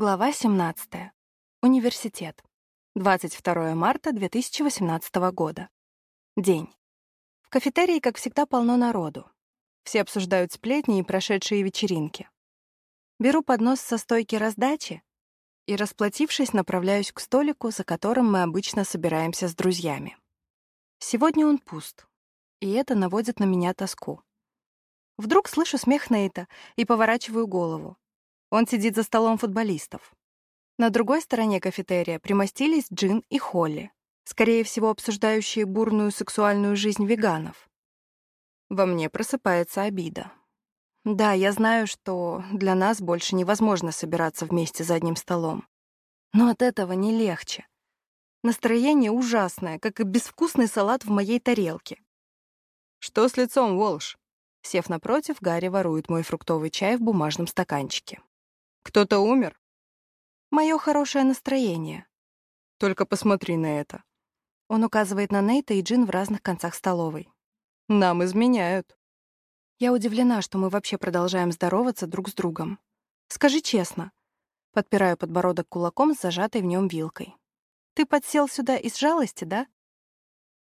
Глава 17. Университет. 22 марта 2018 года. День. В кафетерии, как всегда, полно народу. Все обсуждают сплетни и прошедшие вечеринки. Беру поднос со стойки раздачи и, расплатившись, направляюсь к столику, за которым мы обычно собираемся с друзьями. Сегодня он пуст, и это наводит на меня тоску. Вдруг слышу смех Нейта и поворачиваю голову. Он сидит за столом футболистов. На другой стороне кафетерия примостились Джин и Холли, скорее всего, обсуждающие бурную сексуальную жизнь веганов. Во мне просыпается обида. Да, я знаю, что для нас больше невозможно собираться вместе за одним столом. Но от этого не легче. Настроение ужасное, как и безвкусный салат в моей тарелке. «Что с лицом, Волш?» Сев напротив, Гарри ворует мой фруктовый чай в бумажном стаканчике. Кто-то умер? Мое хорошее настроение. Только посмотри на это. Он указывает на Нейта и Джин в разных концах столовой. Нам изменяют. Я удивлена, что мы вообще продолжаем здороваться друг с другом. Скажи честно. Подпираю подбородок кулаком с зажатой в нем вилкой. Ты подсел сюда из жалости, да?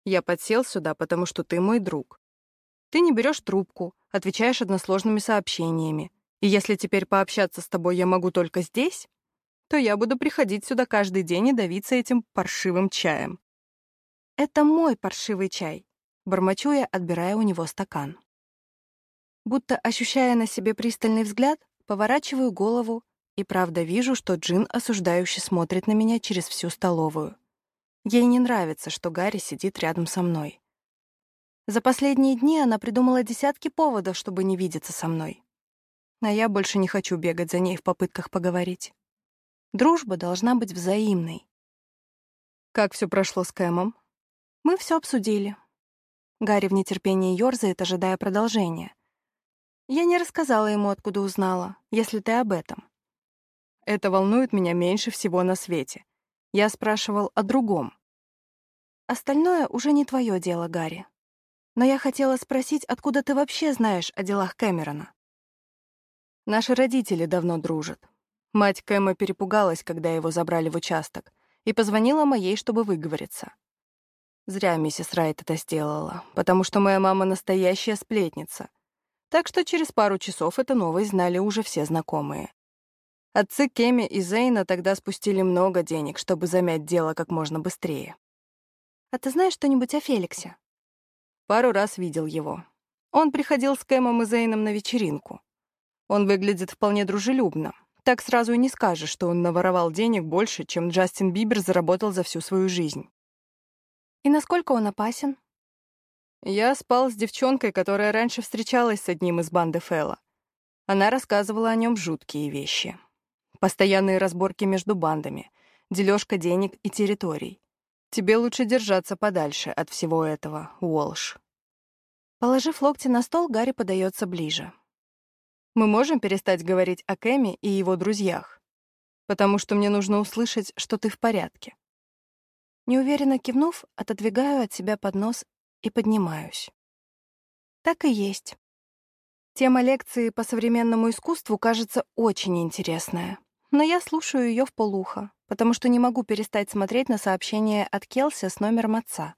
Я подсел сюда, потому что ты мой друг. Ты не берешь трубку, отвечаешь односложными сообщениями, и если теперь пообщаться с тобой я могу только здесь, то я буду приходить сюда каждый день и давиться этим паршивым чаем. Это мой паршивый чай, бормочу я, отбирая у него стакан. Будто ощущая на себе пристальный взгляд, поворачиваю голову и правда вижу, что Джин осуждающе смотрит на меня через всю столовую. Ей не нравится, что Гарри сидит рядом со мной. За последние дни она придумала десятки поводов, чтобы не видеться со мной а я больше не хочу бегать за ней в попытках поговорить. Дружба должна быть взаимной. Как все прошло с Кэмом? Мы все обсудили. Гарри в нетерпении ёрзает, ожидая продолжения. Я не рассказала ему, откуда узнала, если ты об этом. Это волнует меня меньше всего на свете. Я спрашивал о другом. Остальное уже не твое дело, Гарри. Но я хотела спросить, откуда ты вообще знаешь о делах Кэмерона? Наши родители давно дружат. Мать Кэма перепугалась, когда его забрали в участок, и позвонила моей, чтобы выговориться. Зря миссис Райт это сделала, потому что моя мама настоящая сплетница. Так что через пару часов эту новость знали уже все знакомые. Отцы Кеми и Зейна тогда спустили много денег, чтобы замять дело как можно быстрее. «А ты знаешь что-нибудь о Феликсе?» Пару раз видел его. Он приходил с Кэмом и Зейном на вечеринку. Он выглядит вполне дружелюбно. Так сразу и не скажешь, что он наворовал денег больше, чем Джастин Бибер заработал за всю свою жизнь. И насколько он опасен? Я спал с девчонкой, которая раньше встречалась с одним из банды Фэлла. Она рассказывала о нем жуткие вещи. Постоянные разборки между бандами, дележка денег и территорий. Тебе лучше держаться подальше от всего этого, Уолш. Положив локти на стол, Гарри подается ближе. Мы можем перестать говорить о Кэме и его друзьях, потому что мне нужно услышать, что ты в порядке. Неуверенно кивнув, отодвигаю от себя поднос и поднимаюсь. Так и есть. Тема лекции по современному искусству кажется очень интересная, но я слушаю ее в полухо, потому что не могу перестать смотреть на сообщение от Келси с номером отца.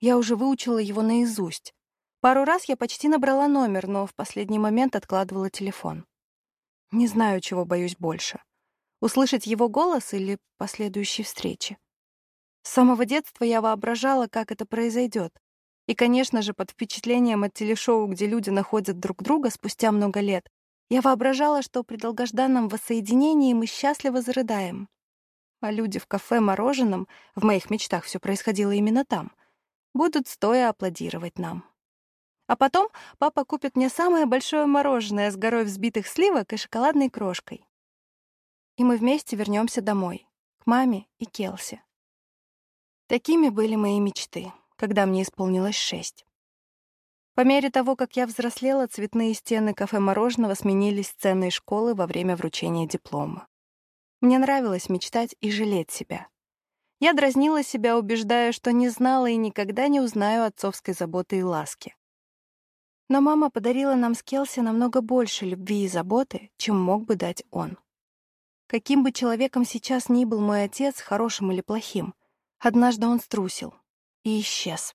Я уже выучила его наизусть, Пару раз я почти набрала номер, но в последний момент откладывала телефон. Не знаю, чего боюсь больше. Услышать его голос или последующей встречи. С самого детства я воображала, как это произойдет. И, конечно же, под впечатлением от телешоу, где люди находят друг друга спустя много лет, я воображала, что при долгожданном воссоединении мы счастливо зарыдаем. А люди в кафе мороженом, в моих мечтах все происходило именно там, будут стоя аплодировать нам. А потом папа купит мне самое большое мороженое с горой взбитых сливок и шоколадной крошкой. И мы вместе вернемся домой, к маме и Келси. Такими были мои мечты, когда мне исполнилось шесть. По мере того, как я взрослела, цветные стены кафе-мороженого сменились сценой школы во время вручения диплома. Мне нравилось мечтать и жалеть себя. Я дразнила себя, убеждая, что не знала и никогда не узнаю отцовской заботы и ласки. Но мама подарила нам с Келси намного больше любви и заботы, чем мог бы дать он. Каким бы человеком сейчас ни был мой отец, хорошим или плохим, однажды он струсил и исчез.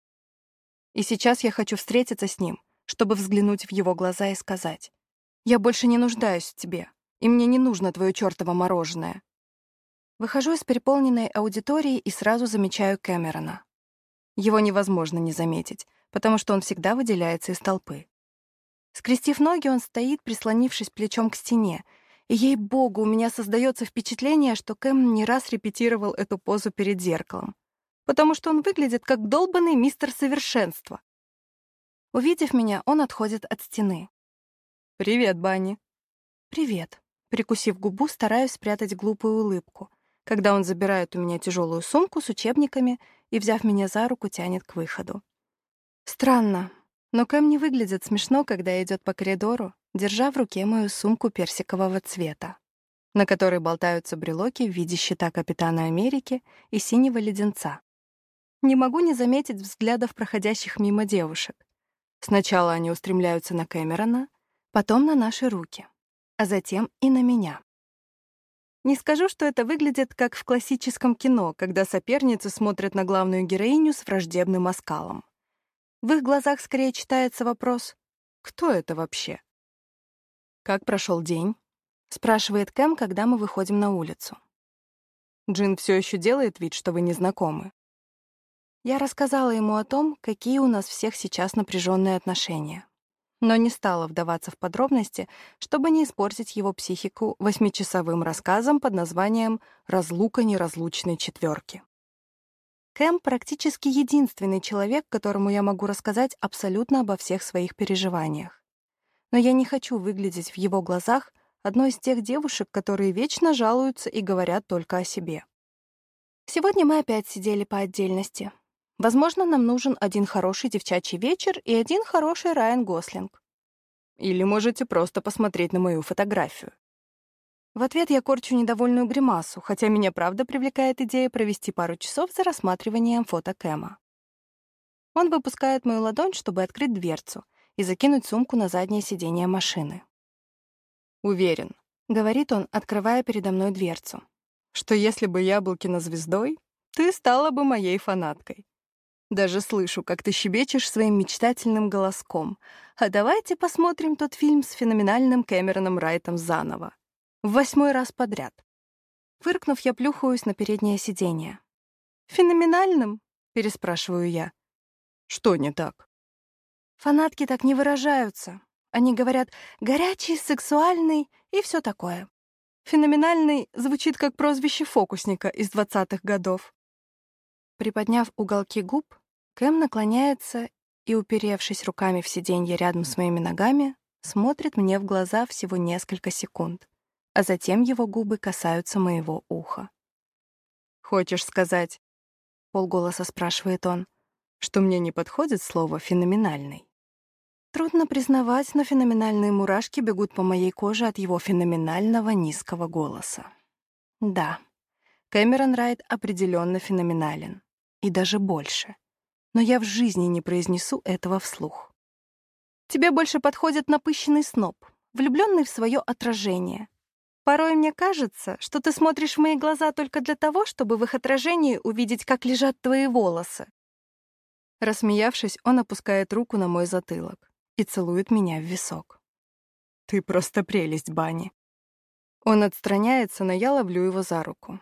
И сейчас я хочу встретиться с ним, чтобы взглянуть в его глаза и сказать, «Я больше не нуждаюсь в тебе, и мне не нужно твое чертово мороженое». Выхожу из переполненной аудитории и сразу замечаю Кэмерона. Его невозможно не заметить, потому что он всегда выделяется из толпы. Скрестив ноги, он стоит, прислонившись плечом к стене, и, ей-богу, у меня создается впечатление, что Кэм не раз репетировал эту позу перед зеркалом, потому что он выглядит как долбанный мистер совершенства. Увидев меня, он отходит от стены. «Привет, Банни». «Привет». Прикусив губу, стараюсь спрятать глупую улыбку, когда он забирает у меня тяжелую сумку с учебниками и, взяв меня за руку, тянет к выходу. Странно, но Кэм не выглядит смешно, когда идет по коридору, держа в руке мою сумку персикового цвета, на которой болтаются брелоки в виде щита Капитана Америки и синего леденца. Не могу не заметить взглядов проходящих мимо девушек. Сначала они устремляются на Кэмерона, потом на наши руки, а затем и на меня. Не скажу, что это выглядит как в классическом кино, когда соперницы смотрят на главную героиню с враждебным оскалом. В их глазах скорее читается вопрос «Кто это вообще?» «Как прошел день?» — спрашивает Кэм, когда мы выходим на улицу. Джин все еще делает вид, что вы не знакомы. Я рассказала ему о том, какие у нас всех сейчас напряженные отношения, но не стала вдаваться в подробности, чтобы не испортить его психику восьмичасовым рассказом под названием «Разлука неразлучной четверки». Кэм практически единственный человек, которому я могу рассказать абсолютно обо всех своих переживаниях. Но я не хочу выглядеть в его глазах одной из тех девушек, которые вечно жалуются и говорят только о себе. Сегодня мы опять сидели по отдельности. Возможно, нам нужен один хороший девчачий вечер и один хороший Райан Гослинг. Или можете просто посмотреть на мою фотографию. В ответ я корчу недовольную гримасу, хотя меня правда привлекает идея провести пару часов за рассматриванием фото Кэма. Он выпускает мою ладонь, чтобы открыть дверцу и закинуть сумку на заднее сиденье машины. «Уверен», — говорит он, открывая передо мной дверцу, «что если бы я был кинозвездой, ты стала бы моей фанаткой. Даже слышу, как ты щебечешь своим мечтательным голоском. А давайте посмотрим тот фильм с феноменальным Кэмероном Райтом заново. В восьмой раз подряд. Фыркнув, я плюхаюсь на переднее сиденье. «Феноменальным?» — переспрашиваю я. «Что не так?» Фанатки так не выражаются. Они говорят «горячий», «сексуальный» и все такое. «Феноменальный» звучит как прозвище фокусника из двадцатых годов. Приподняв уголки губ, Кэм наклоняется и, уперевшись руками в сиденье рядом с моими ногами, смотрит мне в глаза всего несколько секунд а затем его губы касаются моего уха. «Хочешь сказать?» — полголоса спрашивает он, что мне не подходит слово «феноменальный». Трудно признавать, но феноменальные мурашки бегут по моей коже от его феноменального низкого голоса. Да, Кэмерон Райт определенно феноменален. И даже больше. Но я в жизни не произнесу этого вслух. Тебе больше подходит напыщенный сноб, влюбленный в свое отражение, Порой мне кажется, что ты смотришь в мои глаза только для того, чтобы в их отражении увидеть, как лежат твои волосы. Рассмеявшись, он опускает руку на мой затылок и целует меня в висок. Ты просто прелесть, Бани. Он отстраняется, но я ловлю его за руку.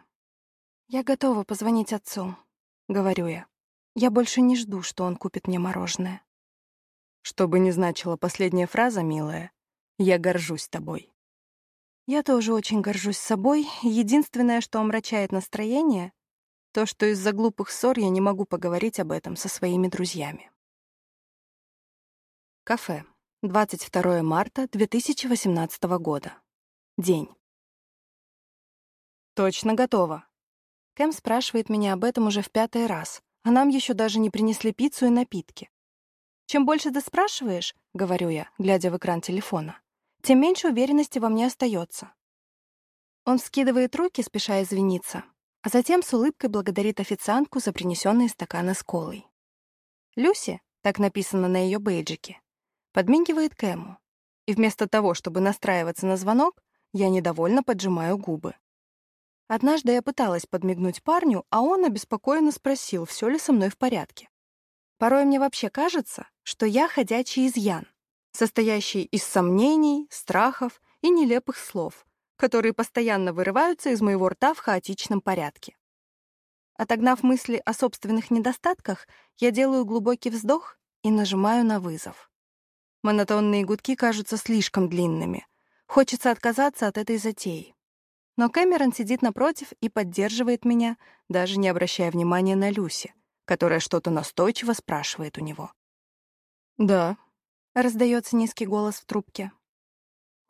Я готова позвонить отцу, говорю я. Я больше не жду, что он купит мне мороженое. Что бы ни значила последняя фраза, милая, я горжусь тобой. Я тоже очень горжусь собой. Единственное, что омрачает настроение, то, что из-за глупых ссор я не могу поговорить об этом со своими друзьями. Кафе. 22 марта 2018 года. День. Точно готово. Кэм спрашивает меня об этом уже в пятый раз, а нам еще даже не принесли пиццу и напитки. «Чем больше ты спрашиваешь, — говорю я, глядя в экран телефона, тем меньше уверенности во мне остается. Он вскидывает руки, спеша извиниться, а затем с улыбкой благодарит официантку за принесенные стаканы с колой. Люси, так написано на ее бейджике, подмигивает Кэму. И вместо того, чтобы настраиваться на звонок, я недовольно поджимаю губы. Однажды я пыталась подмигнуть парню, а он обеспокоенно спросил, все ли со мной в порядке. Порой мне вообще кажется, что я ходячий изъян, состоящий из сомнений, страхов и нелепых слов, которые постоянно вырываются из моего рта в хаотичном порядке. Отогнав мысли о собственных недостатках, я делаю глубокий вздох и нажимаю на вызов. Монотонные гудки кажутся слишком длинными. Хочется отказаться от этой затеи. Но Кэмерон сидит напротив и поддерживает меня, даже не обращая внимания на Люси, которая что-то настойчиво спрашивает у него. «Да», — раздается низкий голос в трубке.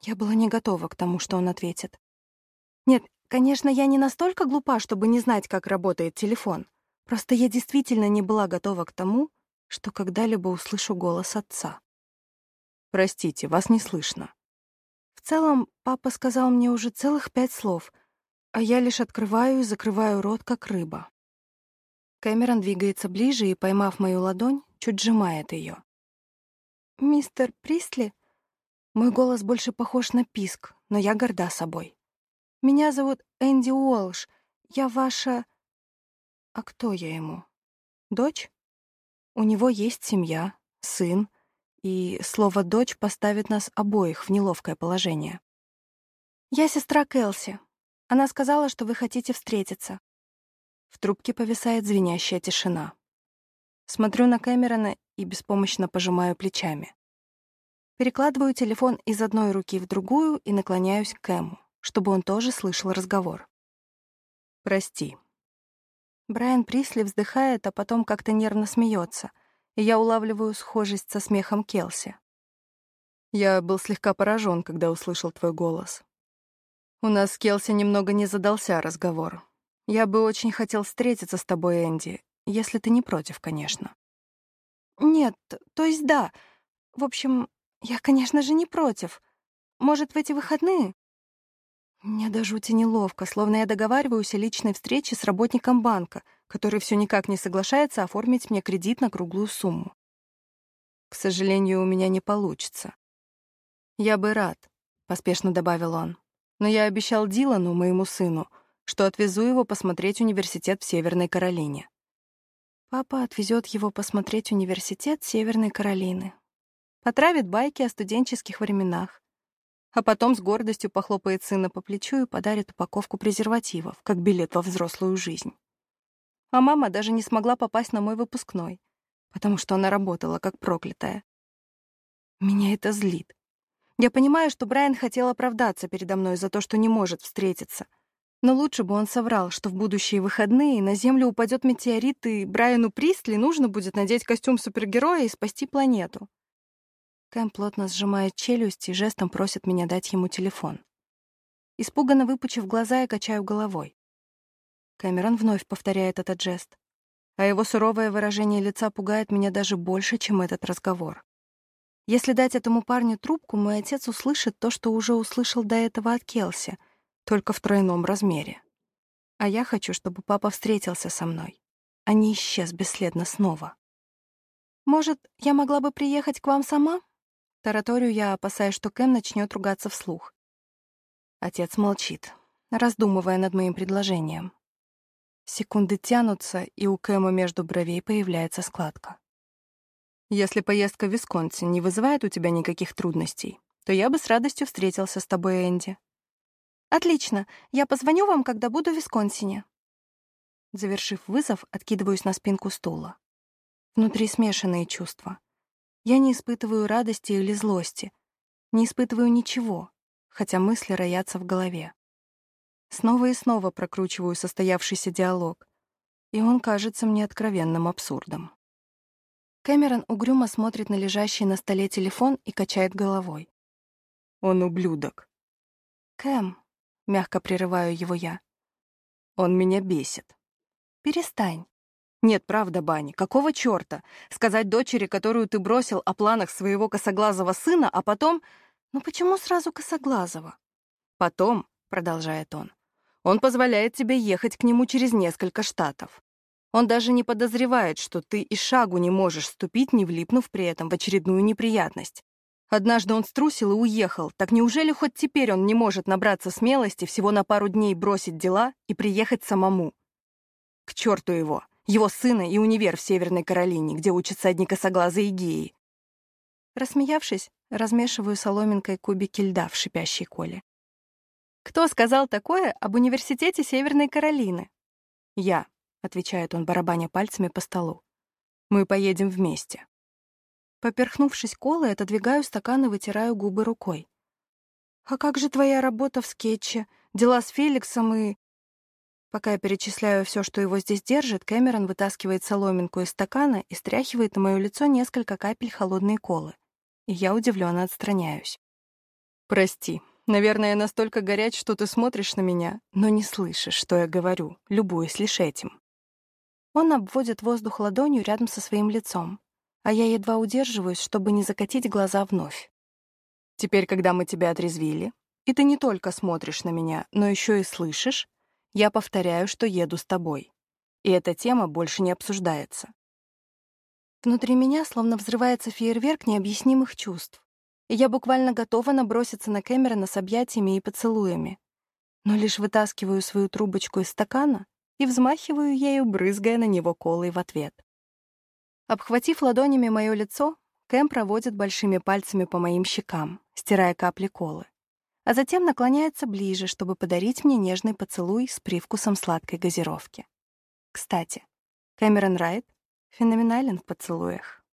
Я была не готова к тому, что он ответит. Нет, конечно, я не настолько глупа, чтобы не знать, как работает телефон. Просто я действительно не была готова к тому, что когда-либо услышу голос отца. «Простите, вас не слышно», целом, папа сказал мне уже целых пять слов, а я лишь открываю и закрываю рот, как рыба. Кэмерон двигается ближе и, поймав мою ладонь, чуть сжимает ее. «Мистер Присли?» Мой голос больше похож на писк, но я горда собой. «Меня зовут Энди Уолш. Я ваша...» «А кто я ему? Дочь? У него есть семья, сын, и слово «дочь» поставит нас обоих в неловкое положение. «Я сестра Кэлси. Она сказала, что вы хотите встретиться». В трубке повисает звенящая тишина. Смотрю на Кэмерона и беспомощно пожимаю плечами. Перекладываю телефон из одной руки в другую и наклоняюсь к Кэму, чтобы он тоже слышал разговор. «Прости». Брайан Присли вздыхает, а потом как-то нервно смеется — я улавливаю схожесть со смехом Келси. Я был слегка поражен, когда услышал твой голос. У нас с Келси немного не задался разговор. Я бы очень хотел встретиться с тобой, Энди, если ты не против, конечно. Нет, то есть да. В общем, я, конечно же, не против. Может, в эти выходные? Мне до жути неловко, словно я договариваюсь о личной встрече с работником банка, который все никак не соглашается оформить мне кредит на круглую сумму. К сожалению, у меня не получится. Я бы рад, — поспешно добавил он. Но я обещал Дилану, моему сыну, что отвезу его посмотреть университет в Северной Каролине. Папа отвезет его посмотреть университет Северной Каролины. Потравит байки о студенческих временах а потом с гордостью похлопает сына по плечу и подарит упаковку презервативов, как билет во взрослую жизнь. А мама даже не смогла попасть на мой выпускной, потому что она работала как проклятая. Меня это злит. Я понимаю, что Брайан хотел оправдаться передо мной за то, что не может встретиться. Но лучше бы он соврал, что в будущие выходные на Землю упадет метеорит, и Брайану Пристли нужно будет надеть костюм супергероя и спасти планету. Кэм плотно сжимает челюсть и жестом просит меня дать ему телефон. Испуганно выпучив глаза, я качаю головой. Кэмерон вновь повторяет этот жест. А его суровое выражение лица пугает меня даже больше, чем этот разговор. Если дать этому парню трубку, мой отец услышит то, что уже услышал до этого от Келси, только в тройном размере. А я хочу, чтобы папа встретился со мной, а не исчез бесследно снова. Может, я могла бы приехать к вам сама? Тараторию я, опасаясь, что Кэм начнет ругаться вслух. Отец молчит, раздумывая над моим предложением. Секунды тянутся, и у Кэма между бровей появляется складка. «Если поездка в Висконсин не вызывает у тебя никаких трудностей, то я бы с радостью встретился с тобой, Энди». «Отлично. Я позвоню вам, когда буду в Висконсине». Завершив вызов, откидываюсь на спинку стула. Внутри смешанные чувства. Я не испытываю радости или злости, не испытываю ничего, хотя мысли роятся в голове. Снова и снова прокручиваю состоявшийся диалог, и он кажется мне откровенным абсурдом. Кэмерон угрюмо смотрит на лежащий на столе телефон и качает головой. «Он ублюдок». «Кэм», — мягко прерываю его я. «Он меня бесит». «Перестань. Нет, правда, Бани, какого чёрта? Сказать дочери, которую ты бросил о планах своего косоглазого сына, а потом... Ну почему сразу косоглазого? Потом, продолжает он, он позволяет тебе ехать к нему через несколько штатов. Он даже не подозревает, что ты и шагу не можешь ступить, не влипнув при этом в очередную неприятность. Однажды он струсил и уехал. Так неужели хоть теперь он не может набраться смелости всего на пару дней бросить дела и приехать самому? К черту его, его сына и универ в Северной Каролине, где учатся одни косоглазые геи. Рассмеявшись, размешиваю соломинкой кубики льда в шипящей коле. «Кто сказал такое об университете Северной Каролины?» «Я», — отвечает он, барабаня пальцами по столу. «Мы поедем вместе». Поперхнувшись колой, отодвигаю стакан и вытираю губы рукой. «А как же твоя работа в скетче, дела с Феликсом и...» Пока я перечисляю все, что его здесь держит, Кэмерон вытаскивает соломинку из стакана и стряхивает на мое лицо несколько капель холодной колы. И я удивленно отстраняюсь. «Прости, наверное, я настолько горяч, что ты смотришь на меня, но не слышишь, что я говорю, любуясь лишь этим». Он обводит воздух ладонью рядом со своим лицом, а я едва удерживаюсь, чтобы не закатить глаза вновь. Теперь, когда мы тебя отрезвили, и ты не только смотришь на меня, но еще и слышишь, я повторяю, что еду с тобой. И эта тема больше не обсуждается. Внутри меня словно взрывается фейерверк необъяснимых чувств. Я буквально готова наброситься на Кэмерона с объятиями и поцелуями. Но лишь вытаскиваю свою трубочку из стакана и взмахиваю ею, брызгая на него колой в ответ. Обхватив ладонями мое лицо, Кэм проводит большими пальцами по моим щекам, стирая капли колы, а затем наклоняется ближе, чтобы подарить мне нежный поцелуй с привкусом сладкой газировки. Кстати, Кэмерон Райт феноменален в поцелуях.